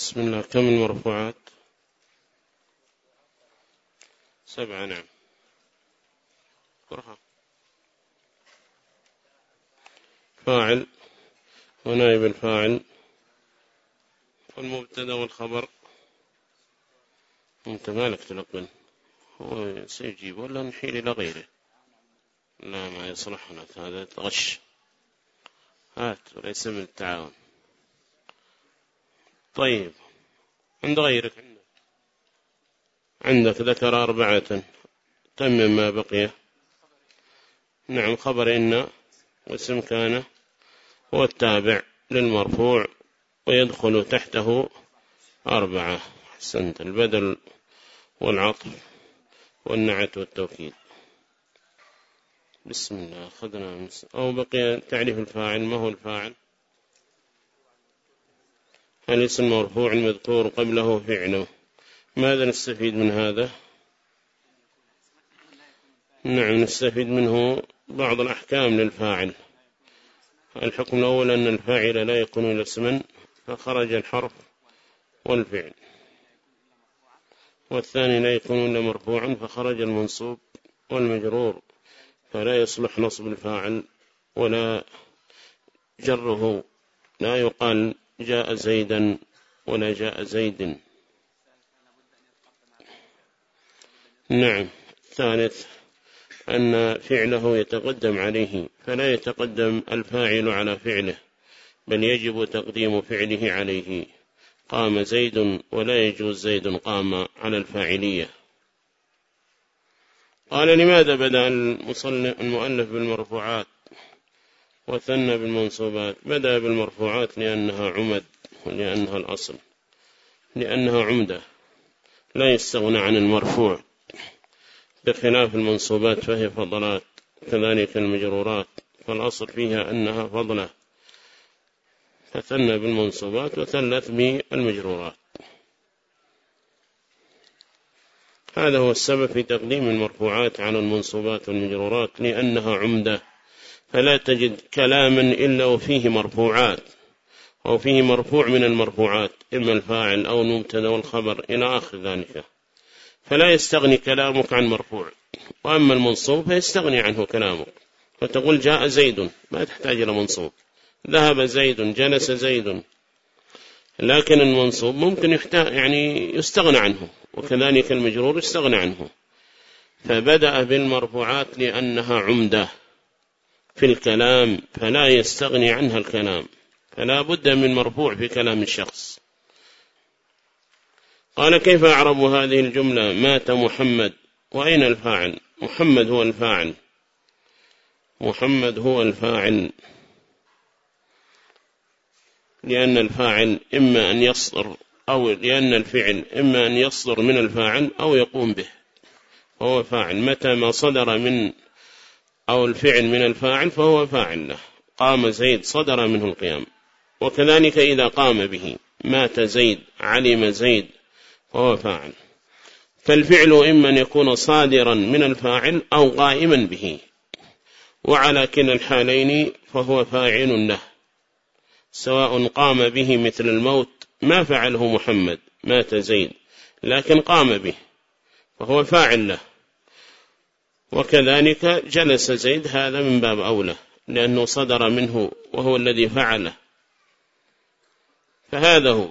بسم الله. كم المرفوعات سبعة نعم. قرها. فاعل. ونائب الفاعل. والمبتدا والخبر. أنت مالك تلقن هو سيجيب ولا نحيل إلى غيره. لا ما يصلح لك هذا غش. هات وليس من التعاون. طيب. عند غيرك. عندك ذكر أربعة. تمم ما بقي. نعم خبر إن واسم كان هو التابع للمرفوع ويدخل تحته أربعة. حسنت البدل والعطف والنعت والتوكيد. بسم الله. أخذنا أو بقي تعريف الفاعل. ما هو الفاعل؟ هل اسم مرفوع المذكور قبله فعله. ماذا نستفيد من هذا؟ نعم نستفيد منه بعض الأحكام للفاعل. الحكم الأول أن الفاعل لا يكون إلا اسما فخرج الحرف والفعل. والثاني لا يكون إلا مرفوعا فخرج المنصوب والمجرور فلا يصلح نصب الفاعل ولا جره. لا يقال جاء زيدا ولا جاء زيد. نعم. ثالث أن فعله يتقدم عليه فلا يتقدم الفاعل على فعله بل يجب تقديم فعله عليه. قام زيد ولا يجوز زيد قام على الفاعلية. قال لماذا بدأ المؤلف بالمرفوعات؟ وثنى بالمنصوبات بدأ بالمرفوعات لأنها عمد ولأنها الأصل لأنها عمدة لا يستغنى عن المرفوع بخلاف المنصوبات فهي فضلات كذلك المجرورات فالأصل فيها أنها فضلة. فثنى بالمنصوبات وثلث بالمجرورات. هذا هو السبب في تقديم المرفوعات على المنصوبات والمجرورات لأنها عمدة. فلا تجد كلاما إلا وفيه مرفوعات أو فيه مرفوع من المرفوعات إما الفاعل أو المبتدا والخبر إلى آخر ذلك. فلا يستغني كلامك عن مرفوع. وأما المنصوب فيستغني عنه كلامك. فتقول جاء زيد ما تحتاج إلى منصوب. ذهب زيد جلس زيد. لكن المنصوب ممكن يحتاج يعني يستغنى عنه وكذلك المجرور يستغنى عنه. فبدأ بالمرفوعات لأنها عمدة. في الكلام فلا يستغني عنها الكلام فلا بد من مرفوع في كلام الشخص. قال كيف أعرب هذه الجملة؟ مات محمد وأين الفاعل؟ محمد هو الفاعل. محمد هو الفاعل. لأن الفاعل إما أن يصدر أو لأن الفعل إما أن يصدر من الفاعل أو يقوم به. فهو فاعل. متى ما صدر من أو الفعل من الفاعل فهو فاعل له. قام زيد صدر منه القيام. وكذلك إذا قام به مات زيد علم زيد فهو فاعل. فالفعل إما أن يكون صادرا من الفاعل أو قائما به. وعلى كلا الحالين فهو فاعل له. سواء قام به مثل الموت ما فعله محمد مات زيد لكن قام به فهو فاعل له. وكذلك جلس زيد هذا من باب أولى لأنه صدر منه وهو الذي فعله. فهذا هو.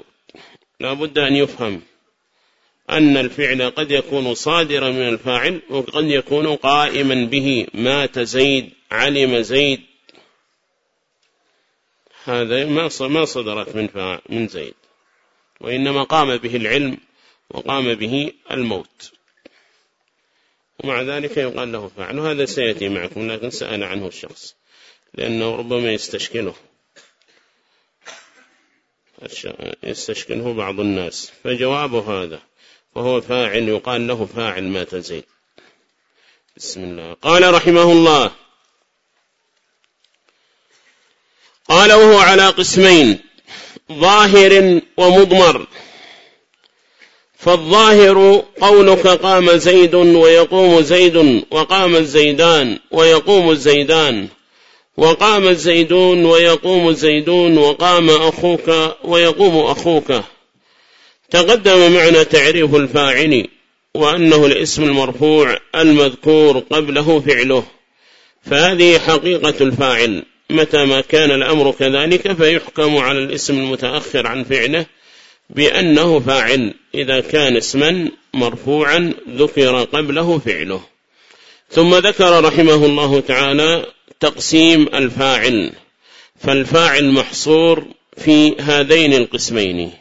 لا بد أن يفهم أن الفعل قد يكون صادرا من الفاعل وقد يكون قائما به. مات زيد علم زيد. هذا ما صدرت من من زيد. وإنما قام به العلم وقام به الموت. ومع ذلك يقال له فعل وهذا سيأتي معكم لكن سأل عنه الشخص لأنه ربما يستشكله يستشكله بعض الناس. فجوابه هذا وهو فاعل يقال له فاعل مات زيد بسم الله. قال رحمه الله قال وهو على قسمين ظاهر ومضمر. فالظاهر قولك قام زيد ويقوم زيد وقام الزيدان ويقوم الزيدان وقام الزيدون ويقوم الزيدون وقام أخوك ويقوم أخوك. تقدم معنا تعريف الفاعل وأنه الاسم المرفوع المذكور قبله فعله. فهذه حقيقة الفاعل. متى ما كان الأمر كذلك فيحكم على الاسم المتأخر عن فعله بأنه فاعل إذا كان اسما مرفوعا ذكر قبله فعله. ثم ذكر رحمه الله تعالى تقسيم الفاعل فالفاعل محصور في هذين القسمين.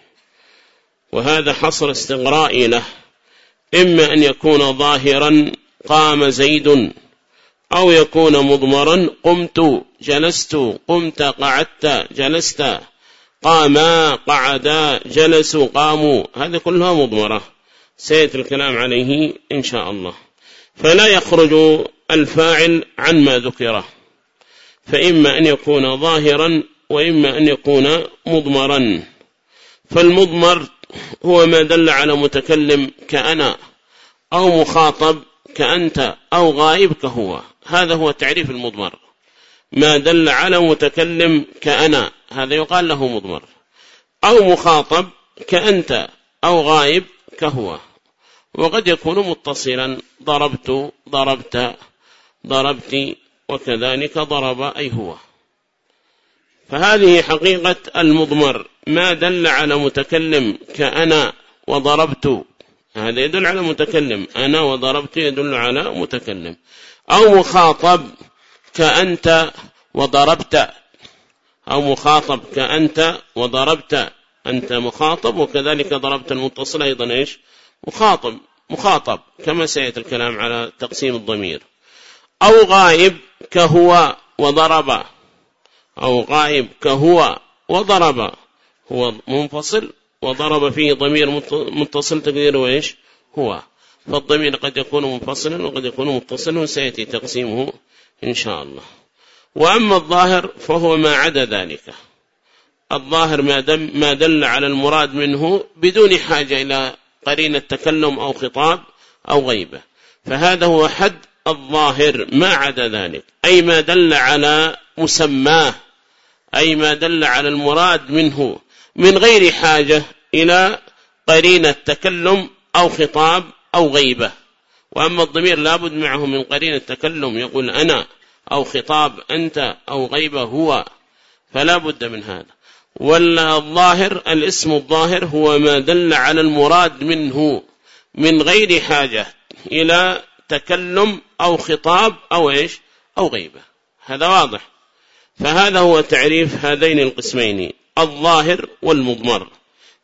وهذا حصر استغراء له. إما أن يكون ظاهرا قام زيد أو يكون مضمرا قمت جلست قمت قعدت جلست. قاما قعدا جلسوا قاموا. هذا كلها مضمرة. سيأتي الكلام عليه إن شاء الله. فلا يخرج الفاعل عن ما ذكره فإما أن يكون ظاهرا وإما أن يكون مضمرا. فالمضمر هو ما دل على متكلم كأنا أو مخاطب كأنت أو غائب كهو. هذا هو تعريف المضمر. ما دل على متكلم كأنا. هذا يقال له مضمر. أو مخاطب كأنت أو غائب كهو. وقد يكون متصلا ضربت ضربت ضربت وكذلك ضرب أي هو. فهذه حقيقة المضمر. ما دل على متكلم كأنا وضربت. هذا يدل على متكلم. أنا وضربت يدل على متكلم. أو مخاطب كأنت وضربت. أو مخاطب كأنت وضربت أنت مخاطب وكذلك ضربت المتصل أيضا إيش؟ مخاطب مخاطب كما سيأتي الكلام على تقسيم الضمير. أو غائب كهو وضرب أو غائب كهو وضرب هو منفصل وضرب فيه ضمير متصل تقديره إيش؟ هو. فالضمير قد يكون منفصلا وقد يكون متصلا وسيأتي تقسيمه إن شاء الله. وأما الظاهر فهو ما عدا ذلك. الظاهر ما, دم ما دل على المراد منه بدون حاجة إلى قرين التكلم أو خطاب أو غيبة. فهذا هو حد الظاهر ما عدا ذلك. أي ما دل على مسماه أي ما دل على المراد منه من غير حاجة إلى قرين التكلم أو خطاب أو غيبة. وأما الضمير لابد معه من قرين التكلم يقول أنا أو خطاب أنت أو غيبة هو فلا بد من هذا. والظاهر الاسم الظاهر هو ما دل على المراد منه من غير حاجة إلى تكلم أو خطاب أو إيش؟ أو غيبة هذا واضح. فهذا هو تعريف هذين القسمين الظاهر والمضمر.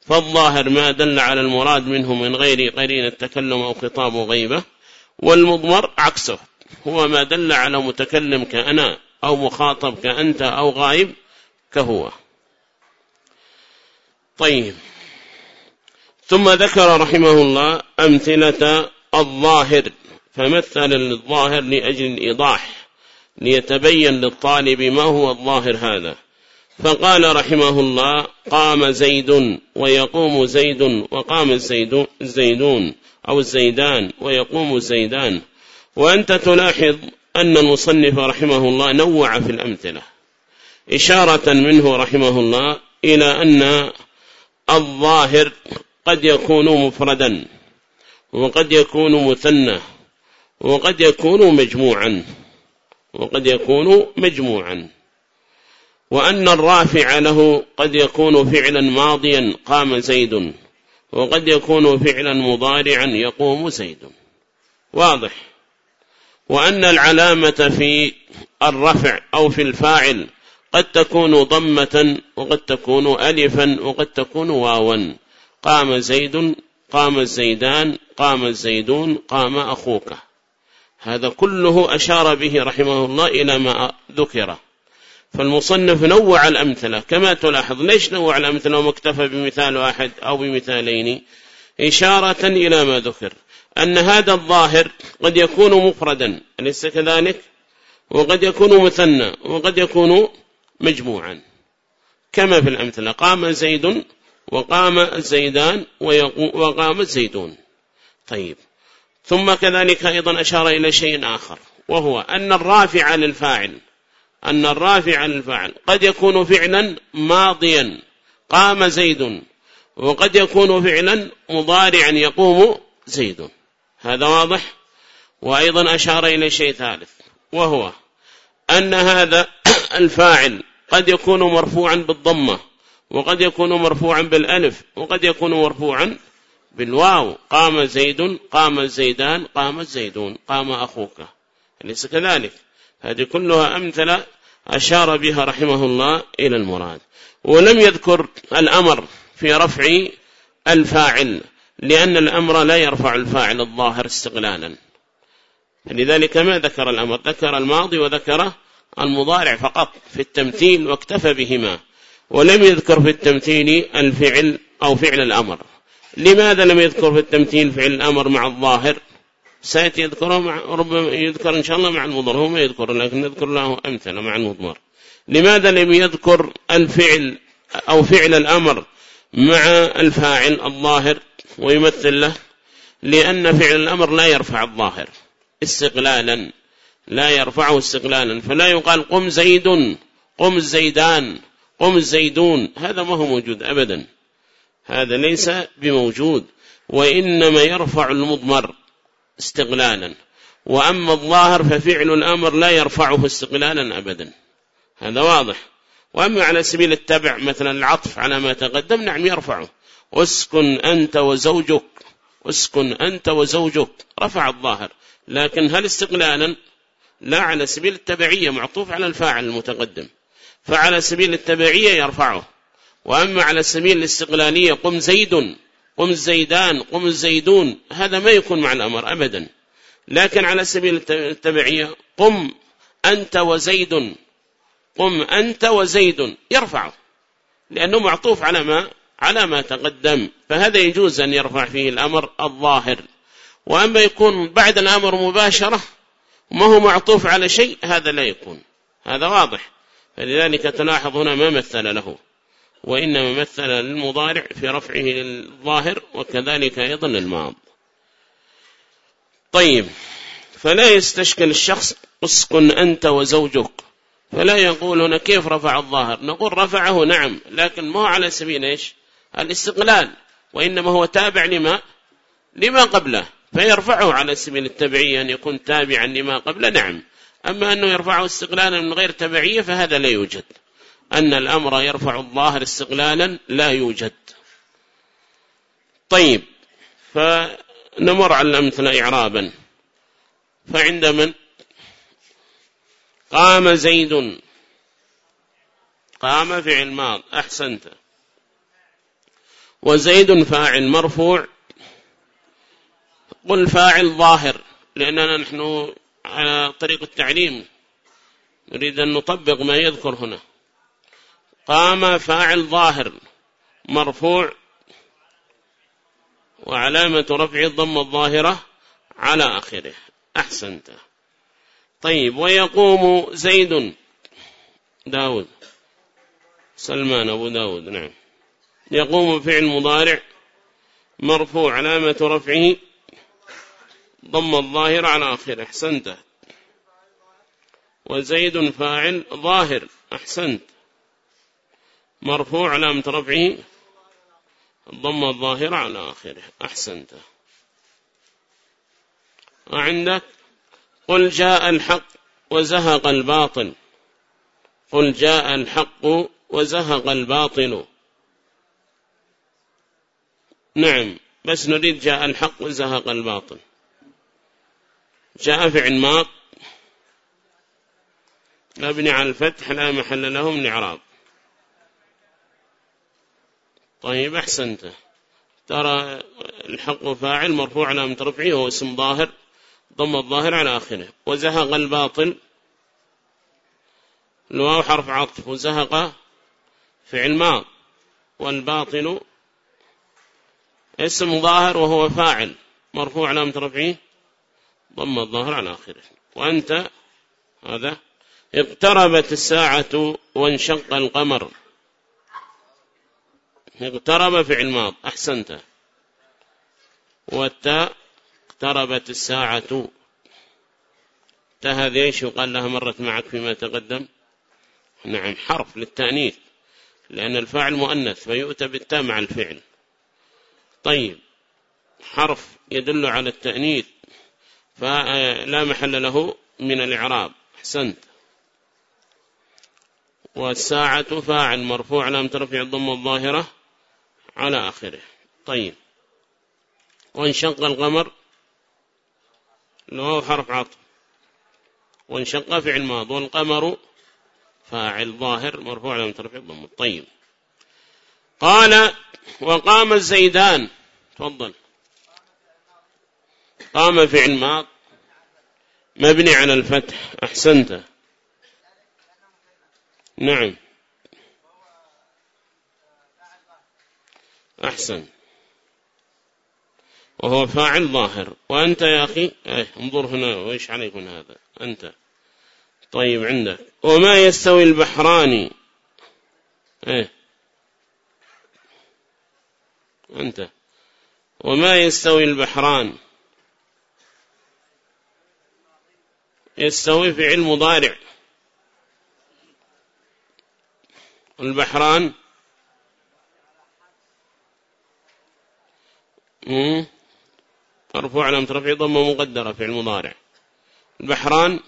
فالظاهر ما دل على المراد منه من غير قرين التكلم أو خطاب غيبة والمضمر عكسه. هو ما دل على متكلم كأنا أو مخاطب كأنت أو غائب كهو. طيب. ثم ذكر رحمه الله أمثلة الظاهر فمثل الظاهر لأجل الإيضاح ليتبين للطالب ما هو الظاهر هذا. فقال رحمه الله قام زيد ويقوم زيد وقام الزيدون أو الزيدان ويقوم الزيدان. وأنت تلاحظ أن المصنف رحمه الله نوع في الأمثلة إشارة منه رحمه الله إلى أن الظاهر قد يكون مفردا وقد يكون مثنى وقد يكون مجموعا وقد يكون مجموعا وأن الرافع له قد يكون فعلا ماضيا قام زيد وقد يكون فعلا مضارعا يقوم زيد. واضح؟ وأن العلامة في الرفع أو في الفاعل قد تكون ضمة وقد تكون ألفا وقد تكون واوا. قام زيد قام الزيدان قام الزيدون قام أخوك. هذا كله أشار به رحمه الله إلى ما ذكر. فالمصنف نوع الأمثلة. كما تلاحظ ليش نوع الأمثلة ومكتفى بمثال واحد أو بمثالين؟ إشارة إلى ما ذكر. أن هذا الظاهر قد يكون مفردا أليس كذلك؟ وقد يكون مثنى وقد يكون مجموعا. كما في الأمثلة قام زيد وقام الزيدان وقام الزيدون طيب. ثم كذلك أيضا أشار إلى شيء آخر وهو أن الرافع للفاعل أن الرافع للفاعل قد يكون فعلا ماضيا قام زيد وقد يكون فعلا مضارعا يقوم زيد. هذا واضح؟ وأيضا أشار إلى شيء ثالث وهو أن هذا الفاعل قد يكون مرفوعا بالضمة وقد يكون مرفوعا بالألف وقد يكون مرفوعا بالواو. قام زيد قام زيدان قام الزيدون قام أخوك. أليس كذلك؟ هذه كلها أمثلة أشار بها رحمه الله إلى المراد. ولم يذكر الأمر في رفع الفاعل. لأن الأمر لا يرفع الفاعل الظاهر استغلالا لذلك ما ذكر الأمر؟ ذكر الماضي وذكر المضارع فقط في التمثيل واكتفى بهما ولم يذكر في التمثيل الفعل أو فعل الأمر. لماذا لم يذكر في التمثيل فعل الأمر مع الظاهر؟ سيأتي يذكره مع ربما يذكر إن شاء الله مع المضمر هو ما يذكر لكن نذكر له أمثلة مع المضمر. لماذا لم يذكر الفعل أو فعل الأمر مع الفاعل الظاهر؟ ويمثل له لأن فعل الأمر لا يرفع الظاهر. استقلالا لا يرفعه استقلالا. فلا يقال قم زيد قم الزيدان قم الزيدون هذا ما هو موجود أبدا. هذا ليس بموجود. وإنما يرفع المضمر استقلالا. وأما الظاهر ففعل الأمر لا يرفعه استقلالا أبدا. هذا واضح. وأما على سبيل التبع مثلا العطف على ما تقدم نعم يرفعه. اسكن أنت وزوجك اسكن أنت وزوجك. رفع الظاهر. لكن هل استقلالا؟ لا على سبيل التبعية معطوف على الفاعل المتقدم. فعلى سبيل التبعية يرفعه. وأما على سبيل الاستقلالية قم زيد قم الزيدان قم الزيدون هذا ما يكون مع الأمر أبدا. لكن على سبيل التبعية قم أنت وزيد. قم أنت وزيد. يرفعه. لأنه معطوف على ما؟ على ما تقدم فهذا يجوز أن يرفع فيه الأمر الظاهر. وأما يكون بعد الأمر مباشرة ما هو معطوف على شيء هذا لا يكون. هذا واضح. فلذلك تلاحظ هنا ما مثل له. وإنما مثل للمضارع في رفعه للظاهر وكذلك أيضا للماض. طيب فلا يستشكل الشخص اسكن أنت وزوجك. فلا يقول هنا كيف رفع الظاهر؟ نقول رفعه نعم لكن ما على سبيل إيش؟ الاستقلال وإنما هو تابع لما لما قبله. فيرفعه على سبيل التبعية أن يكون تابعا لما قبله نعم. أما أنه يرفعه استقلالا من غير تبعية فهذا لا يوجد. أن الأمر يرفع الظاهر استقلالا لا يوجد. طيب فنمر على الأمثلة إعرابا. فعند من؟ قام زيد. قام فعل ماض. أحسنت. وزيد فاعل مرفوع. قل فاعل ظاهر لأننا نحن على طريق التعليم. نريد أن نطبق ما يذكر هنا. قام فاعل ظاهر مرفوع. وعلامة رفع الضم الظاهرة على آخره. أحسنت. طيب ويقوم زيد. داود. سلمان أبو داود نعم. يقوم فعل مضارع مرفوع علامة رفعه ضم الظاهر على آخره. أحسنت. وزيد فاعل ظاهر. أحسنت. مرفوع علامة رفعه الضم الظاهر على آخره. أحسنت. وعندك قل جاء الحق وزهق الباطل. قل جاء الحق وزهق الباطل. نعم بس نريد جاء الحق وزهق الباطل. جاء فعل ماض مبني على الفتح لا محل له من إعراب. طيب أحسنت. ترى الحق فاعل مرفوع على رفعه هو اسم ظاهر ضم الظاهر على آخره. وزهق الباطل الواو حرف عطف وزهق فعل ماض. والباطل اسم ظاهر وهو فاعل. مرفوع على رفعه ضم الظاهر على آخره. وأنت هذا. اقتربت الساعة وانشق القمر. اقترب فعل ماض. أحسنت. والتاء اقتربت الساعة. هذه إيش؟ يقال لها مرت معك فيما تقدم. نعم حرف للتأنيث. لأن الفاعل مؤنث فيؤتى بالتاء مع الفعل. طيب. حرف يدل على التأنيث فلا محل له من الإعراب. أحسنت. والساعة فاعل مرفوع لم ترفع الضم الظاهرة على آخره. طيب. وانشق القمر لو حرف عطف. وانشق فعل ماض والقمر فاعل ظاهر مرفوع لم ترفع الضم. طيب. قال وقام الزيدان. تفضل. قام فعل ماض مبني على الفتح. أحسنت. نعم. أحسن. وهو فاعل ظاهر. وأنت يا أخي؟ إيه انظر هنا. وإيش عليكم هذا؟ أنت. طيب عندك. وما يستوي البحران إيه. أنت. وما يستوي البحران. يستوي فعل مضارع البحران. مرفوع علامة رفع ضمة مقدرة في المضارع البحران.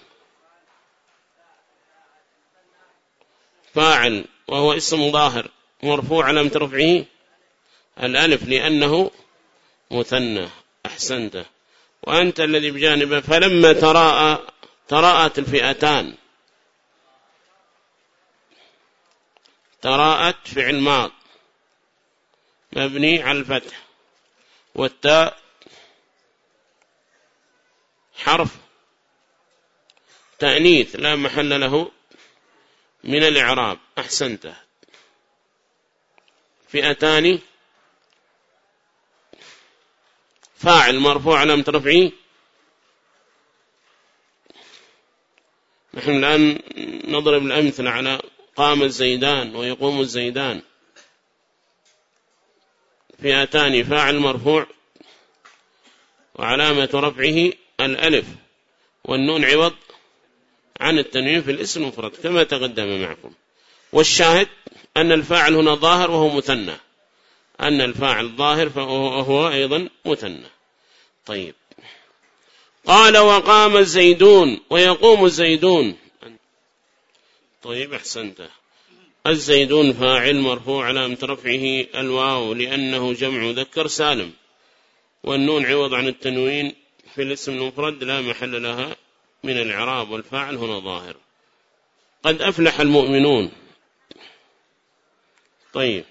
فاعل وهو اسم ظاهر. مرفوع علامة رفعه الألف لأنه مثنى أحسنته وأنت الذي بجانبه فلما تراءى تراءت الفئتان. تراءت فعل ماض. مبني على الفتح. والتاء حرف. تأنيث لا محل له من الإعراب. أحسنته فئتان فاعل مرفوع لم ترفعي. نحن الآن نضرب الأمثلة على قام الزيدان ويقوم الزيدان. فئتان فاعل مرفوع وعلامة رفعه الألف. والنون عوض عن التنوين في الاسم المفرد كما تقدم معكم. والشاهد أن الفاعل هنا ظاهر وهو مثنى. أن الفاعل ظاهر فهو أيضا مثنى. طيب. قال وقام الزيدون ويقوم الزيدون. طيب أحسنت. الزيدون فاعل مرفوع على رفعه الواو لأنه جمع ذكر سالم. والنون عوض عن التنوين في الاسم المفرد لا محل لها من العراب والفاعل هنا ظاهر. قد أفلح المؤمنون. طيب.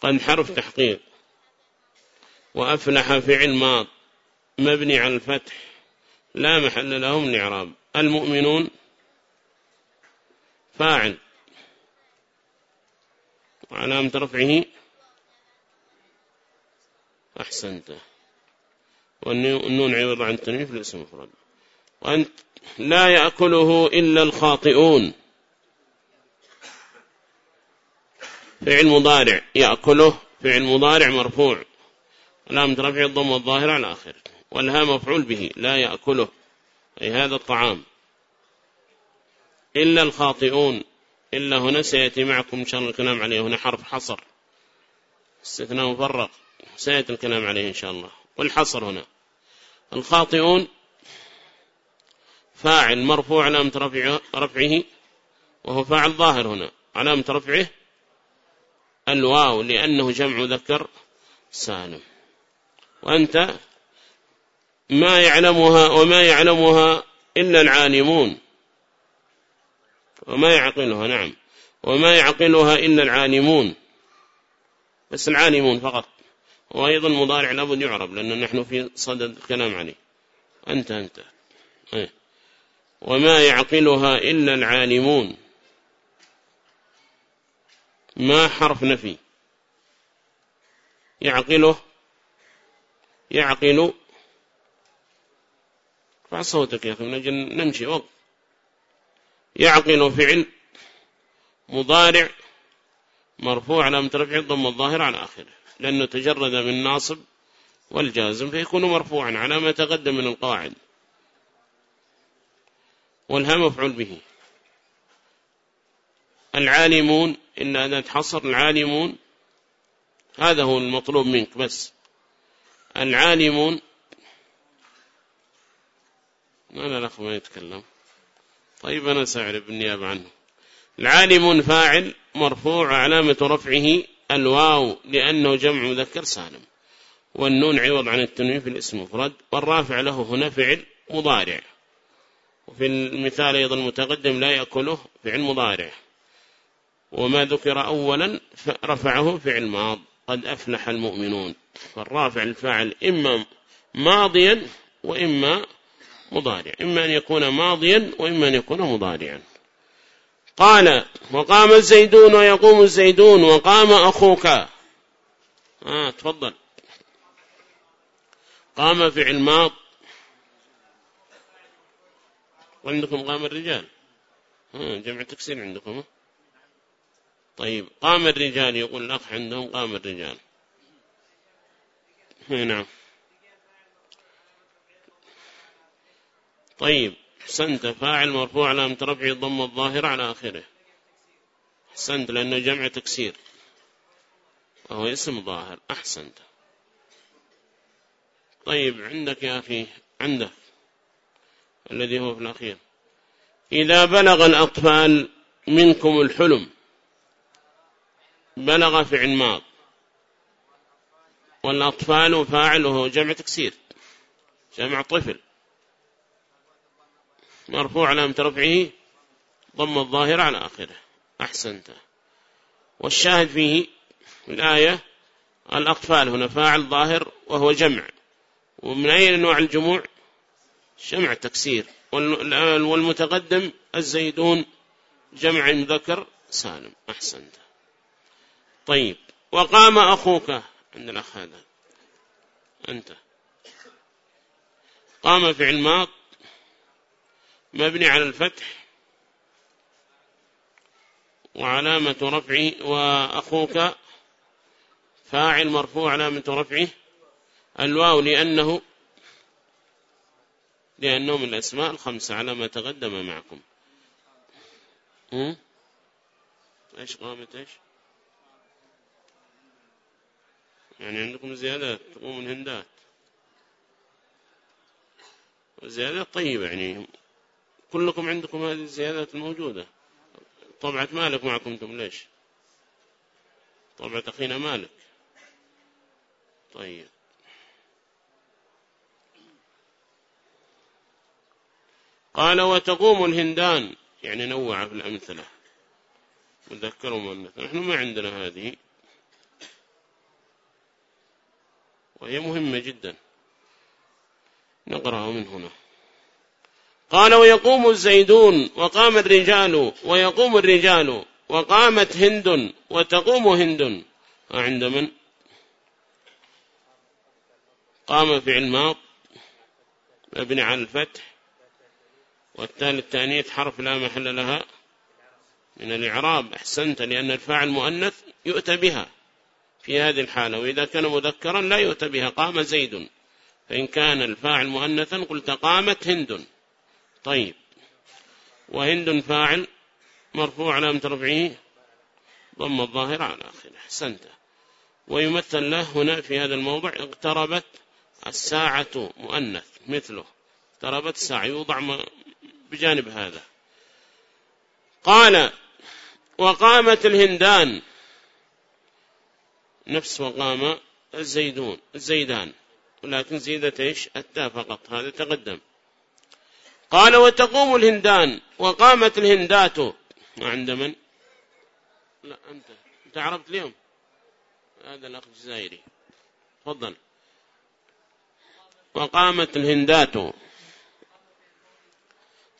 قد حرف تحقيق. وأفلح فعل ماض. مبني على الفتح. لا محل لهم من الإعراب المؤمنون فاعل. وعلامة رفعه أحسنت. والنون عوض عن التنوين في الاسم المفرد. وأنت لا يأكله إلا الخاطئون. فعل مضارع يأكله فعل مضارع مرفوع. علامة رفع الضم الظاهر على آخر والها مفعول به لا يأكله. أي هذا الطعام. إلا الخاطئون إلا هنا سيأتي معكم إن شاء الله الكلام عليه هنا حرف حصر. استثناء مفرق سيأتي الكلام عليه إن شاء الله. والحصر هنا. الخاطئون فاعل مرفوع علامة رفعه وهو فاعل ظاهر هنا. علامة رفعه الواو لأنه جمع ذكر سالم. وأنت ما يعلمها وما يعلمها إلا العالمون. وما يعقلها نعم. وما يعقلها إلا العالمون. بس العالمون فقط. وأيضا مضارع لابد يعرب لأن نحن في صدد الكلام عليه. أنت أنت. أيه. وما يعقلها إلا العالمون. ما حرف نفي. يعقله يعقل. ارفع صوتك يا أخي من أجل نمشي. وقت يعقل فعل مضارع مرفوع على مترفع الضم الظاهر على آخره. لأنه تجرد من ناصب والجازم فيكون مرفوعا على ما تقدم من القواعد والها مفعول به. العالمون إن أداة حصر العالمون هذا هو المطلوب منك بس. العالمون ما الأخ ما يتكلم. طيب أنا سأعرف بالنيابة عنه. العالم فاعل مرفوع علامة رفعه الواو لأنه جمع مذكر سالم. والنون عوض عن التنوين في الاسم مفرد والرافع له هنا فعل مضارع. وفي المثال أيضا المتقدم لا يأكله فعل مضارع. وما ذكر أولا رفعه فعل ماض. قد أفلح المؤمنون. فالرافع الفاعل إما ماضيا وإما مضارع إما أن يكون ماضيا وإما أن يكون مضارعا. قال وقام الزيدون ويقوم الزيدون وقام أخوك. آه تفضل. قام فعل ماض. وعندكم قام الرجال. آه جمع تكسير عندكم. طيب قام الرجال يقول الأخ عندهم قام الرجال. نعم. طيب حسنت فاعل مرفوع على رفعه الضم الظاهر على آخره. حسنت لأنه جمع تكسير. وهو اسم ظاهر. أحسنت. طيب عندك يا أخي عندك. الذي هو في الأخير. إذا بلغ الأطفال منكم الحلم بلغ فعل ماض والأطفال فاعله جمع تكسير جمع طفل. مرفوع علامة رفعه ضم الظاهر على آخره. أحسنت. والشاهد فيه الآية الأطفال هنا فاعل ظاهر وهو جمع. ومن أي أنواع الجموع؟ جمع تكسير والمتقدم الزيدون جمع مذكر سالم. أحسنت. طيب وقام أخوك. عند الأخ هذا. أنت. قام فعل ماض مبني على الفتح وعلامة رفعه وأخوك فاعل مرفوع علامة رفعه. الواو لأنه لأنه من الأسماء الخمسة على ما تقدم معكم. إيش قامت إيش؟ يعني عندكم زيادات تقوم الهندات زيادات طيبة يعني. كلكم عندكم هذه الزيادات الموجودة. طبعة مالك معكم أنتم ليش؟ طبعة أخينا مالك. طيب. قال وتقوم الهندان. يعني نوع في الأمثلة مذكر ومؤنث. نحن ما عندنا هذه. وهي مهمة جدا. نقرأها من هنا. قال ويقوم الزيدون وقام الرجال ويقوم الرجال وقامت هند وتقوم هند. عند من؟ قام فعل ماض مبني على الفتح. والتالي التانيث حرف لا محل لها من الإعراب. أحسنت لأن الفاعل مؤنث يؤتى بها. في هذه الحالة وإذا كان مذكرا لا يؤتى بها قام زيد. فإن كان الفاعل مؤنثا قلت قامت هند. طيب. وهند فاعل مرفوع على رفعه ضم الظاهر على آخره. أحسنت. ويمثل له هنا في هذا الموضع اقتربت الساعة مؤنث مثله. اقتربت الساعة يوضع بجانب هذا. قال وقامت الهندان. نفس وقام الزيدون الزيدان. ولكن زيدت إيش؟ التاء فقط. هذا تقدم. قال وتقوم الهندان. وقامت الهندات. عند من؟ لا أنت. أنت عرفت اليوم؟ هذا الأخ الجزائري. تفضل. وقامت الهندات.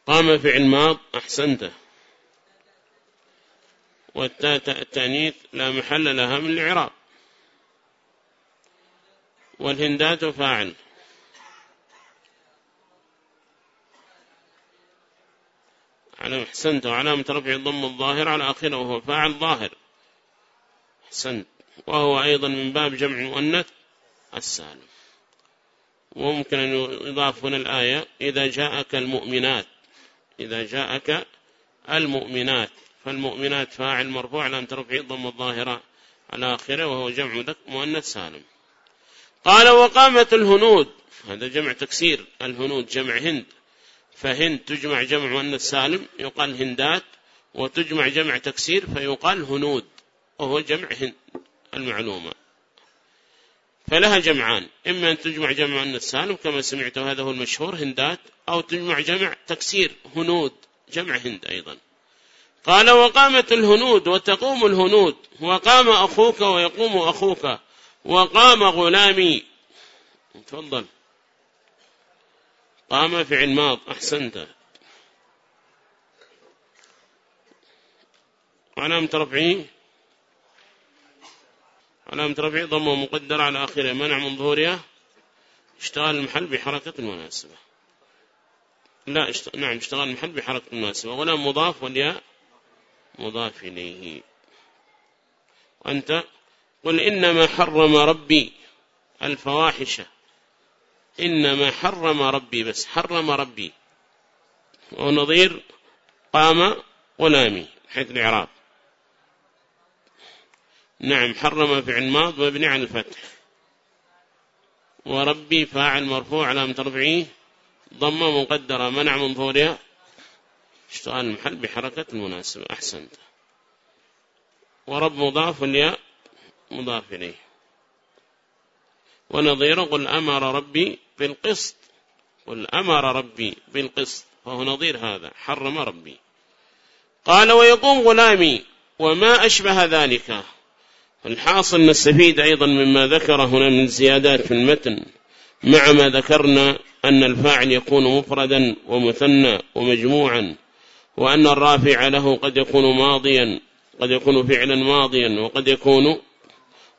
قام فعل ماض. أحسنته والتاء التأنيث لا محل لها من الإعراب والهندات فاعل. على أحسنت. وعلامة رفع الضم الظاهر على آخره وهو فاعل ظاهر. أحسنت. وهو أيضا من باب جمع المؤنث السالم. وممكن أن يضاف هنا الآية إذا جاءك المؤمنات. إذا جاءك المؤمنات. فالمؤمنات فاعل مرفوع لم ترفع الضم الظاهرة على آخره وهو جمع مؤنث سالم. قال وقامت الهنود. هذا جمع تكسير الهنود جمع هند. فهند تجمع جمع مؤنث سالم يقال هندات وتجمع جمع تكسير فيقال هنود وهو جمع هند المعلومة. فلها جمعان إما أن تجمع جمع مؤنث سالم كما سمعت هذا هو المشهور هندات أو تجمع جمع تكسير هنود جمع هند أيضا. قال وقامت الهنود وتقوم الهنود وقام أخوك ويقوم أخوك. وقام غلامي. تفضل. قام فعل ماض. أحسنت. علامة رفعه علامة رفعه ضمه مقدر على آخره. منع من ظهورها. اشتغل المحل بحركة مناسبة. لا اشت... نعم اشتغل المحل بحركة مناسبة. ولا مضاف والياء مضاف إليه. وأنت قل إنما حرم ربي الفواحش. إنما حرم ربي بس حرم ربي. ونظير قام غلامي حيث الإعراب. نعم حرم فعل ماض مبني عن الفتح. وربي فاعل مرفوع على رفعه ضمة مقدرة منع من ظهورها اشتغال المحل بحركة المناسبة أحسنت. ورب مضاف الياء مضاف إليه. ونظير قل أمر ربي بالقسط. قل أمر ربي بالقسط. فهو نظير هذا. حرم ربي. قال ويقوم غلامي وما أشبه ذلك. الحاصل نستفيد أيضا مما ذكر هنا من زيادات في المتن. مع ما ذكرنا أن الفاعل يكون مفردا ومثنى ومجموعا. وأن الرافع له قد يكون ماضيا قد يكون فعلا ماضيا وقد يكون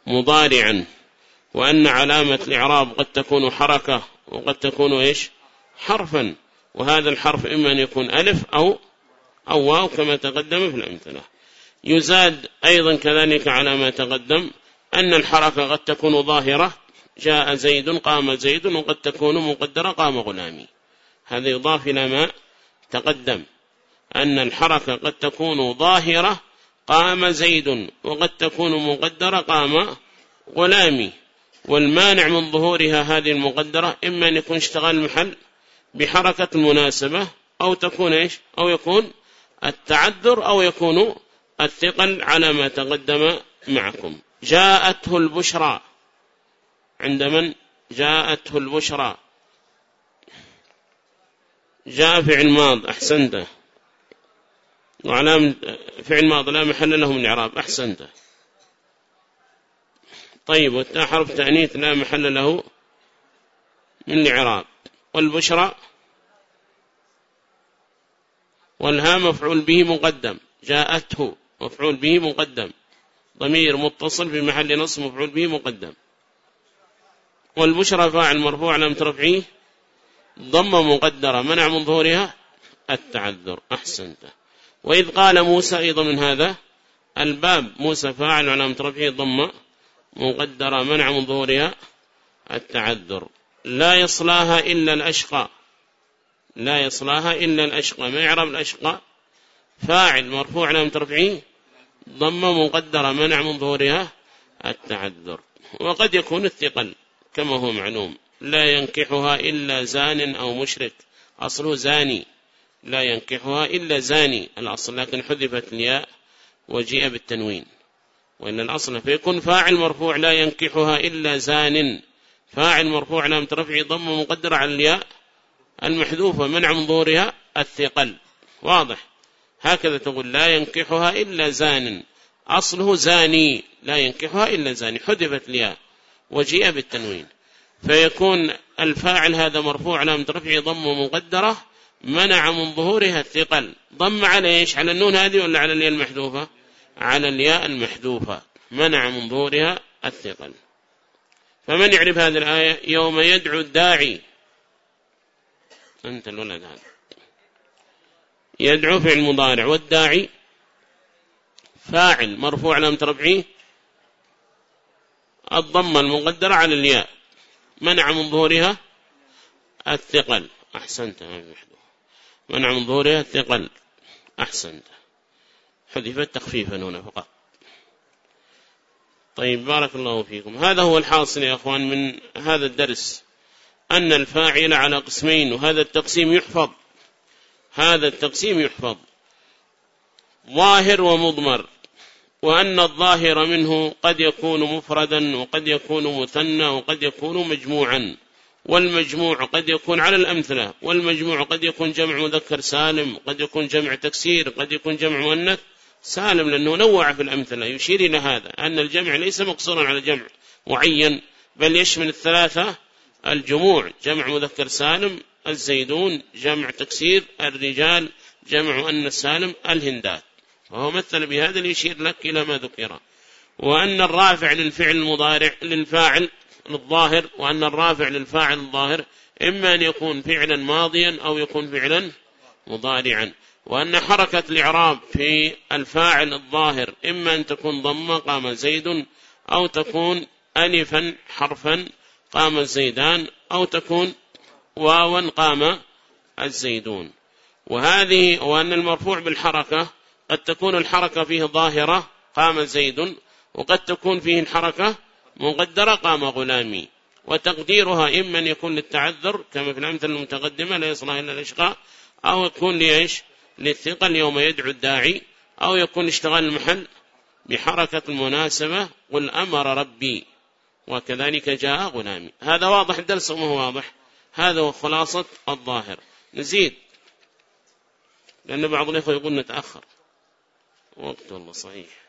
مضارعا وأن علامة الإعراب قد تكون حركة وقد تكون إيش؟ حرفا وهذا الحرف إما أن يكون ألف أو أو واو كما تقدم في الأمثلة. يزاد أيضا كذلك على ما تقدم أن الحركة قد تكون ظاهرة جاء زيد قام زيد وقد تكون مقدرة قام غلامي. هذا يضاف إلى ما تقدم أن الحركة قد تكون ظاهرة قام زيد وقد تكون مقدرة قام غلامي. والمانع من ظهورها هذه المقدرة إما أن يكون اشتغال المحل بحركة المناسبة أو تكون إيش؟ أو يكون التعذر أو يكون الثقل على ما تقدم معكم. جاءته البشرى. عند من؟ جاءته البشرى. جاء فعل ماض أحسنته وعلام فعل ماض لا محل له من إعراب. أحسنته طيب والتاء حرف تأنيث لا محل له من الإعراب والبشرى والها مفعول به مقدم. جاءته مفعول به مقدم. ضمير متصل في محل نص مفعول به مقدم. والبشرى فاعل مرفوع لم ترفعيه. ضم مقدرة منع من ظهورها. التعذر. أحسنت. وإذ قال موسى أيضا من هذا الباب موسى فاعل على رفعه ضم مقدرة منع من ظهورها التعذر. لا يصلاها إلا الأشقى. لا يصلاها إلا الأشقى. ما يعرف الأشقى؟ فاعل مرفوع على رفعه ضم مقدرة منع من ظهورها التعذر. وقد يكون الثقل كما هو معلوم. لا ينكحها إلا زان أو مشرك. أصله زاني. لا ينكحها إلا زاني الأصل لكن حذفت الياء وجيء بالتنوين. وإن الأصل فيكون فاعل مرفوع لا ينكحها إلا زان. فاعل مرفوع علامة رفعه ضم مقدر على الياء المحذوفة منع من ظهورها الثقل. واضح. هكذا تقول لا ينكحها إلا زان. أصله زاني لا ينكحها إلا زاني. حذفت الياء وجيء بالتنوين. فيكون الفاعل هذا مرفوع علامة رفعه ضم مقدرة منع من ظهورها الثقل. ضم على إيش؟ على النون هذه ولا على الياء المحذوفة؟ على الياء المحذوفة. منع من ظهورها الثقل. فمن يعرف هذه الآية؟ يوم يدعو الداعي. أنت الولد هذا. يدعو فعل مضارع. والداعي فاعل مرفوع لم تربعيه الضمة المقدرة على الياء. منع من ظهورها الثقل. أحسنت منع من ظهورها الثقل أحسنت حذفت تخفيفا هنا فقط. طيب بارك الله فيكم. هذا هو الحاصل يا أخوان من هذا الدرس أن الفاعل على قسمين وهذا التقسيم يحفظ. هذا التقسيم يحفظ. ظاهر ومضمر. وأن الظاهر منه قد يكون مفردا وقد يكون مثنى وقد يكون مجموعا. والمجموع قد يكون على الأمثلة والمجموع قد يكون جمع مذكر سالم قد يكون جمع تكسير قد يكون جمع مؤنث. سالم لأنه نوع في الأمثلة يشير إلى هذا أن الجمع ليس مقصورا على جمع معين بل يشمل الثلاثة الجموع جمع مذكر سالم الزيدون جمع تكسير الرجال جمع مؤنث سالم الهندات. وهو مثل بهذا ليشير لك إلى ما ذكر. وأن الرافع للفعل المضارع للفاعل الظاهر وأن الرافع للفاعل الظاهر إما أن يكون فعلا ماضيا أو يكون فعلا مضارعا. وأن حركة الإعراب في الفاعل الظاهر إما أن تكون ضمة قام زيد أو تكون ألفا حرفا قام الزيدان أو تكون واوا قام الزيدون. وهذه وأن المرفوع بالحركة قد تكون الحركة فيه ظاهرة قام زيد وقد تكون فيه الحركة مقدرة قام غلامي. وتقديرها إما أن يكون للتعذر كما في الأمثلة المتقدمة لا يصلح إلا الإشقاء أو يكون ليش للثقل يوم يدعو الداعي أو يكون اشتغال المحل بحركة المناسبة قل أمر ربي وكذلك جاء غلامي. هذا واضح الدرس وما هو واضح؟ هذا هو خلاصة الظاهر. نزيد لأن بعض الإخوة يقول نتأخر. وقت الله صحيح.